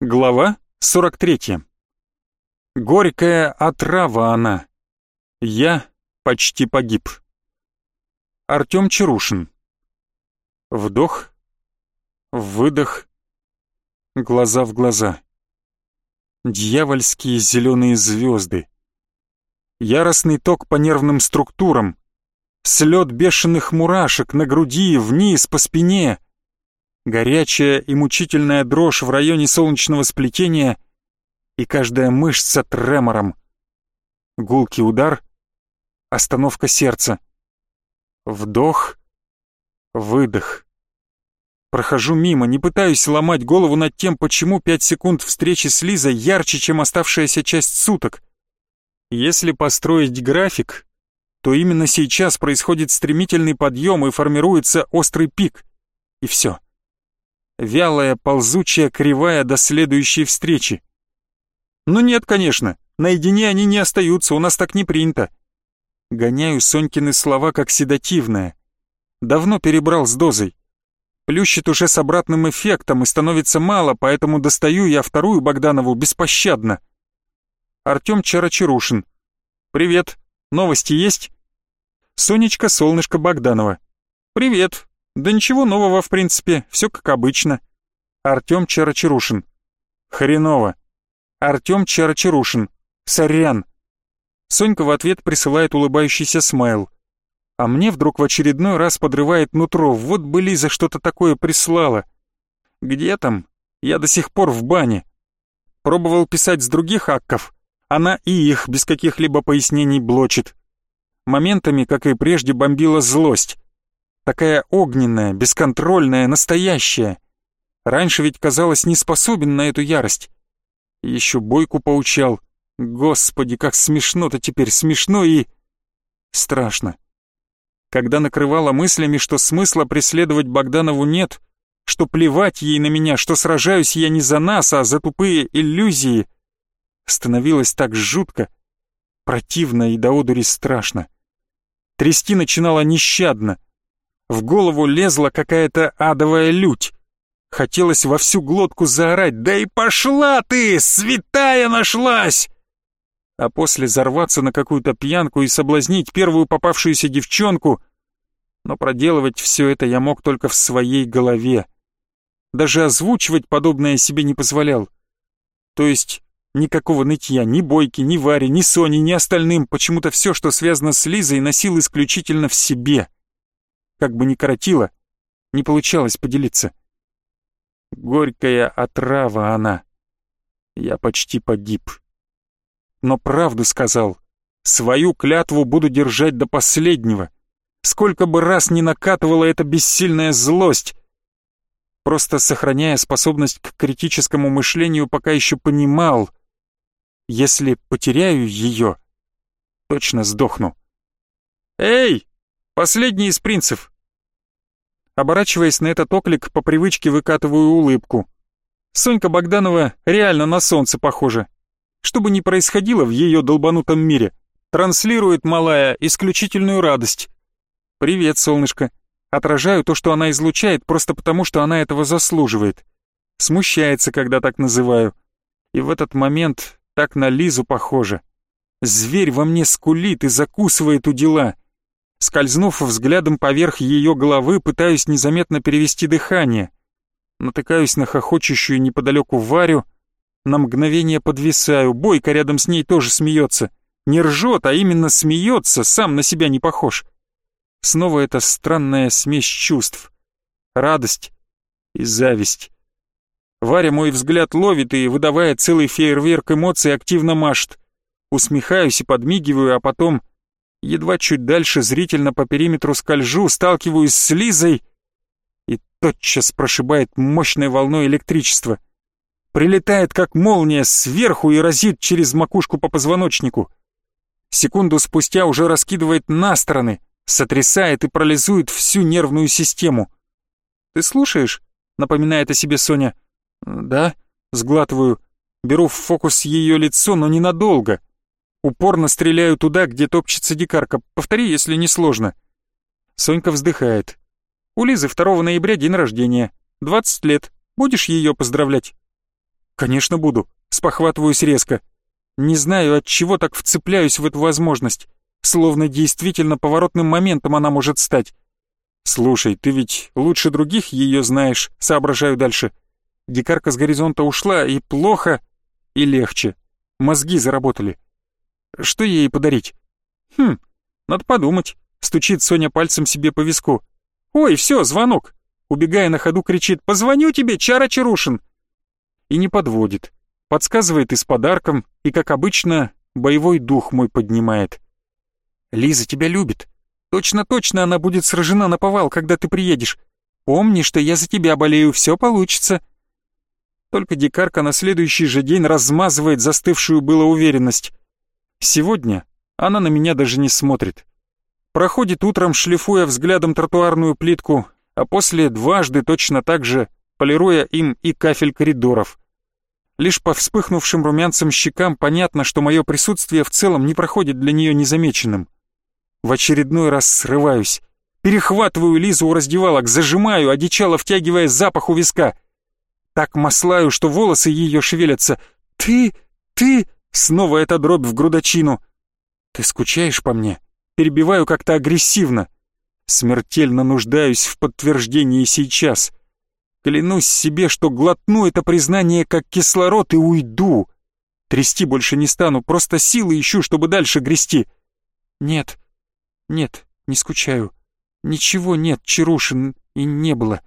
Глава 43. Горькая отрава она. Я почти погиб. Артём Чарушин. Вдох, выдох, глаза в глаза. Дьявольские зеленые звезды. Яростный ток по нервным структурам. Слет бешеных мурашек на груди, вниз, по спине — горячая и мучительная дрожь в районе солнечного сплетения и каждая мышца тремором. Гулкий удар, остановка сердца. Вдох, выдох. Прохожу мимо, не пытаюсь ломать голову над тем, почему пять секунд встречи с Лизой ярче, чем оставшаяся часть суток. Если построить график, то именно сейчас происходит стремительный подъем и формируется острый пик. И все вялая, ползучая, кривая до следующей встречи. Ну нет, конечно, наедине они не остаются, у нас так не принято. Гоняю Сонькины слова как седативное. Давно перебрал с дозой. Плющит уже с обратным эффектом и становится мало, поэтому достаю я вторую Богданову беспощадно. Артём Чарочарушин. «Привет. Новости есть?» Сонечка Солнышко Богданова. «Привет. Да ничего нового, в принципе, все как обычно. Артем Чарочарушин. Хреново. Артем Чарочарушин. Сорян. Сонька в ответ присылает улыбающийся смайл. А мне вдруг в очередной раз подрывает нутро. Вот бы Лиза что-то такое прислала. Где там? Я до сих пор в бане. Пробовал писать с других акков. Она и их без каких-либо пояснений блочит. Моментами, как и прежде, бомбила злость. Такая огненная, бесконтрольная, настоящая. Раньше ведь казалось не способен на эту ярость. Еще бойку поучал. Господи, как смешно-то теперь, смешно и... Страшно. Когда накрывала мыслями, что смысла преследовать Богданову нет, что плевать ей на меня, что сражаюсь я не за нас, а за тупые иллюзии, становилось так жутко, противно и до одури страшно. Трясти начинала нещадно — в голову лезла какая-то адовая лють. Хотелось во всю глотку заорать «Да и пошла ты! Святая нашлась!» А после взорваться на какую-то пьянку и соблазнить первую попавшуюся девчонку. Но проделывать все это я мог только в своей голове. Даже озвучивать подобное себе не позволял. То есть никакого нытья ни Бойки, ни Варе, ни Соне, ни остальным. Почему-то все, что связано с Лизой, носил исключительно в себе как бы ни коротила, не получалось поделиться. Горькая отрава она. Я почти погиб. Но правду сказал. Свою клятву буду держать до последнего. Сколько бы раз ни накатывала эта бессильная злость. Просто сохраняя способность к критическому мышлению, пока еще понимал. Если потеряю ее, точно сдохну. «Эй, Последний из принцев. Оборачиваясь на этот оклик, по привычке выкатываю улыбку. Сонька Богданова реально на солнце похожа. Что бы ни происходило в ее долбанутом мире, транслирует малая исключительную радость. «Привет, солнышко». Отражаю то, что она излучает, просто потому, что она этого заслуживает. Смущается, когда так называю. И в этот момент так на Лизу похоже. Зверь во мне скулит и закусывает у дела — Скользнув взглядом поверх ее головы, пытаюсь незаметно перевести дыхание. Натыкаюсь на хохочущую неподалеку Варю, на мгновение подвисаю, Бойко рядом с ней тоже смеется. Не ржет, а именно смеется, сам на себя не похож. Снова эта странная смесь чувств. Радость и зависть. Варя мой взгляд ловит и, выдавая целый фейерверк эмоций, активно машет. Усмехаюсь и подмигиваю, а потом Едва чуть дальше зрительно по периметру скольжу, сталкиваюсь с Лизой и тотчас прошибает мощной волной электричества. Прилетает как молния сверху и разит через макушку по позвоночнику. Секунду спустя уже раскидывает на стороны, сотрясает и парализует всю нервную систему. «Ты слушаешь?» — напоминает о себе Соня. «Да», — сглатываю. Беру в фокус ее лицо, но ненадолго — Упорно стреляю туда, где топчется дикарка. Повтори, если не сложно. Сонька вздыхает. У Лизы 2 ноября день рождения. 20 лет. Будешь ее поздравлять? Конечно, буду. Спохватываюсь резко. Не знаю, от чего так вцепляюсь в эту возможность. Словно действительно поворотным моментом она может стать. Слушай, ты ведь лучше других ее знаешь, соображаю дальше. Дикарка с горизонта ушла, и плохо, и легче. Мозги заработали. Что ей подарить? Хм, надо подумать. Стучит Соня пальцем себе по виску. Ой, все, звонок. Убегая на ходу, кричит «Позвоню тебе, Чара Чарушин!» И не подводит. Подсказывает и с подарком, и, как обычно, боевой дух мой поднимает. «Лиза тебя любит. Точно-точно она будет сражена на повал, когда ты приедешь. Помни, что я за тебя болею, все получится». Только дикарка на следующий же день размазывает застывшую было уверенность. Сегодня она на меня даже не смотрит. Проходит утром, шлифуя взглядом тротуарную плитку, а после дважды точно так же, полируя им и кафель коридоров. Лишь по вспыхнувшим румянцам щекам понятно, что мое присутствие в целом не проходит для нее незамеченным. В очередной раз срываюсь, перехватываю Лизу у раздевалок, зажимаю, одичало втягивая запах у виска. Так маслаю, что волосы ее шевелятся. «Ты... ты...» Снова эта дробь в грудочину. «Ты скучаешь по мне?» Перебиваю как-то агрессивно. Смертельно нуждаюсь в подтверждении сейчас. Клянусь себе, что глотну это признание как кислород и уйду. Трясти больше не стану, просто силы ищу, чтобы дальше грести. Нет, нет, не скучаю. Ничего нет, Чарушин, и не было.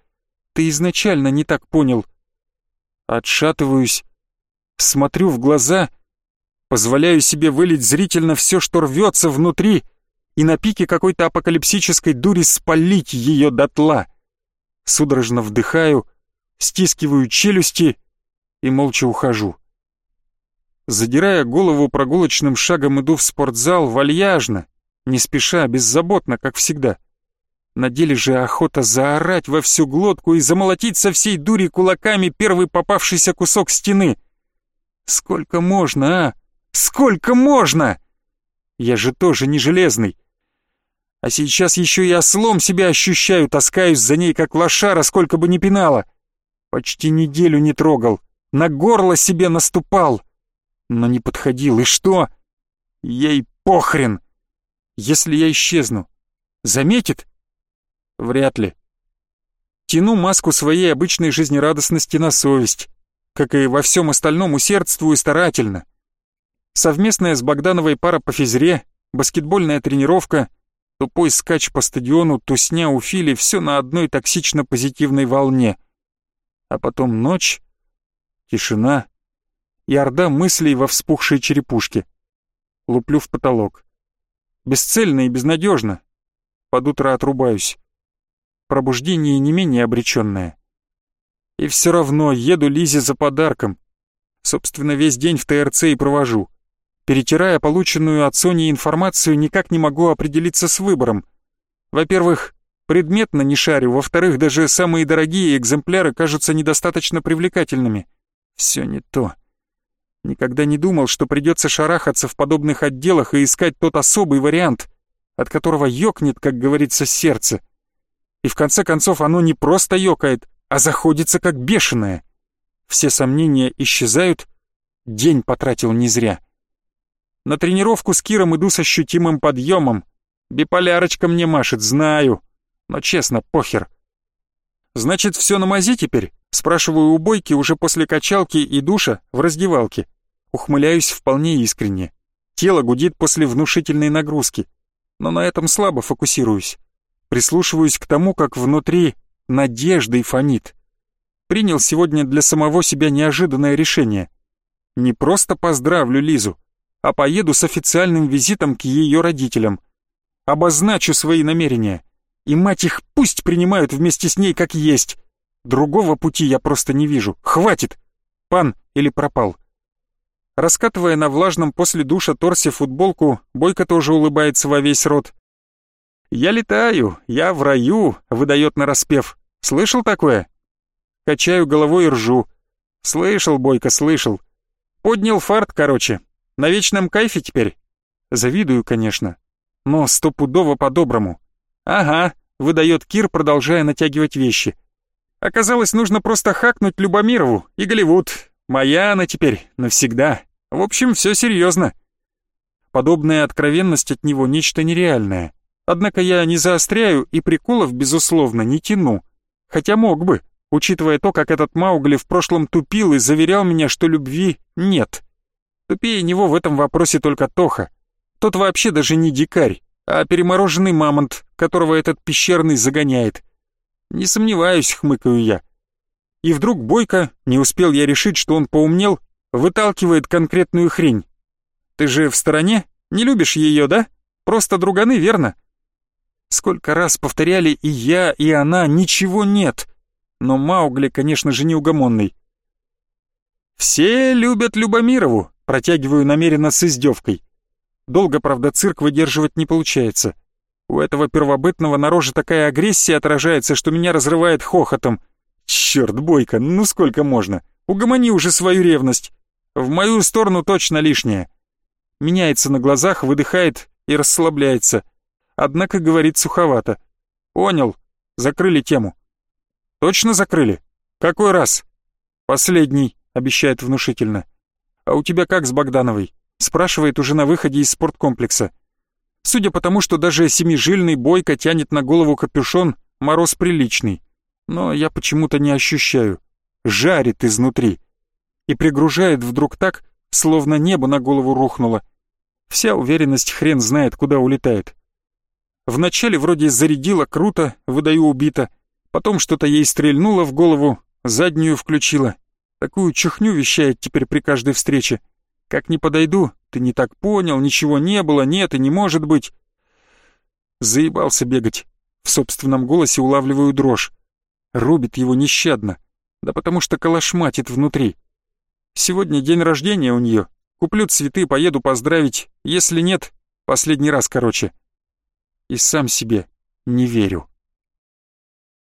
Ты изначально не так понял. Отшатываюсь, смотрю в глаза — Позволяю себе вылить зрительно все, что рвется внутри, и на пике какой-то апокалипсической дури спалить ее дотла. Судорожно вдыхаю, стискиваю челюсти и молча ухожу. Задирая голову прогулочным шагом иду в спортзал вальяжно, не спеша, беззаботно, как всегда. На деле же охота заорать во всю глотку и замолотить со всей дури кулаками первый попавшийся кусок стены. Сколько можно, а? Сколько можно? Я же тоже не железный. А сейчас еще и ослом себя ощущаю, таскаюсь за ней, как лошара, сколько бы ни пинала. Почти неделю не трогал, на горло себе наступал. Но не подходил, и что? Ей похрен. Если я исчезну, заметит? Вряд ли. Тяну маску своей обычной жизнерадостности на совесть, как и во всем остальном усердствую старательно. Совместная с Богдановой пара по физре, баскетбольная тренировка, тупой скач по стадиону, тусня у Фили — все на одной токсично-позитивной волне. А потом ночь, тишина и орда мыслей во вспухшей черепушке. Луплю в потолок. Бесцельно и безнадежно. Под утро отрубаюсь. Пробуждение не менее обреченное. И все равно еду Лизе за подарком. Собственно, весь день в ТРЦ и провожу. Перетирая полученную от Сони информацию, никак не могу определиться с выбором. Во-первых, предметно не шарю, во-вторых, даже самые дорогие экземпляры кажутся недостаточно привлекательными. Все не то. Никогда не думал, что придется шарахаться в подобных отделах и искать тот особый вариант, от которого ёкнет, как говорится, сердце. И в конце концов оно не просто ёкает, а заходится как бешеное. Все сомнения исчезают, день потратил не зря. На тренировку с Киром иду с ощутимым подъемом. Биполярочка мне машет, знаю. Но честно, похер. Значит, все на мази теперь? Спрашиваю у Бойки уже после качалки и душа в раздевалке. Ухмыляюсь вполне искренне. Тело гудит после внушительной нагрузки. Но на этом слабо фокусируюсь. Прислушиваюсь к тому, как внутри надеждой фонит. Принял сегодня для самого себя неожиданное решение. Не просто поздравлю Лизу, а поеду с официальным визитом к ее родителям. Обозначу свои намерения. И мать их пусть принимают вместе с ней как есть. Другого пути я просто не вижу. Хватит! Пан или пропал. Раскатывая на влажном после душа торсе футболку, Бойко тоже улыбается во весь рот. «Я летаю, я в раю», — выдает нараспев. «Слышал такое?» Качаю головой и ржу. «Слышал, Бойко, слышал. Поднял фарт, короче. На вечном кайфе теперь? Завидую, конечно. Но стопудово по-доброму. Ага, выдает Кир, продолжая натягивать вещи. Оказалось, нужно просто хакнуть Любомирову и Голливуд. Моя она теперь, навсегда. В общем, все серьезно. Подобная откровенность от него нечто нереальное. Однако я не заостряю и приколов, безусловно, не тяну. Хотя мог бы, учитывая то, как этот Маугли в прошлом тупил и заверял меня, что любви нет. Тупее него в этом вопросе только Тоха. Тот вообще даже не дикарь, а перемороженный мамонт, которого этот пещерный загоняет. Не сомневаюсь, хмыкаю я. И вдруг Бойко, не успел я решить, что он поумнел, выталкивает конкретную хрень. Ты же в стороне? Не любишь ее, да? Просто друганы, верно? Сколько раз повторяли и я, и она, ничего нет. Но Маугли, конечно же, неугомонный. «Все любят Любомирову», протягиваю намеренно с издевкой. Долго, правда, цирк выдерживать не получается. У этого первобытного на роже такая агрессия отражается, что меня разрывает хохотом. Черт, Бойко, ну сколько можно? Угомони уже свою ревность. В мою сторону точно лишнее. Меняется на глазах, выдыхает и расслабляется однако говорит суховато. «Понял. Закрыли тему». «Точно закрыли? Какой раз?» «Последний», — обещает внушительно. «А у тебя как с Богдановой?» — спрашивает уже на выходе из спорткомплекса. Судя по тому, что даже семижильный бойко тянет на голову капюшон, мороз приличный. Но я почему-то не ощущаю. Жарит изнутри. И пригружает вдруг так, словно небо на голову рухнуло. Вся уверенность хрен знает, куда улетает. Вначале вроде зарядила круто, выдаю убито, потом что-то ей стрельнуло в голову, заднюю включила. Такую чехню вещает теперь при каждой встрече. Как не подойду, ты не так понял, ничего не было, нет и не может быть. Заебался бегать. В собственном голосе улавливаю дрожь. Рубит его нещадно. Да потому что калашматит внутри. Сегодня день рождения у нее. Куплю цветы, поеду поздравить. Если нет, последний раз, короче и сам себе не верю.